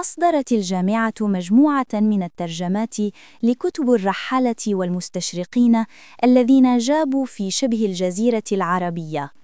أصدرت الجامعة مجموعة من الترجمات لكتب الرحالة والمستشرقين الذين جابوا في شبه الجزيرة العربية.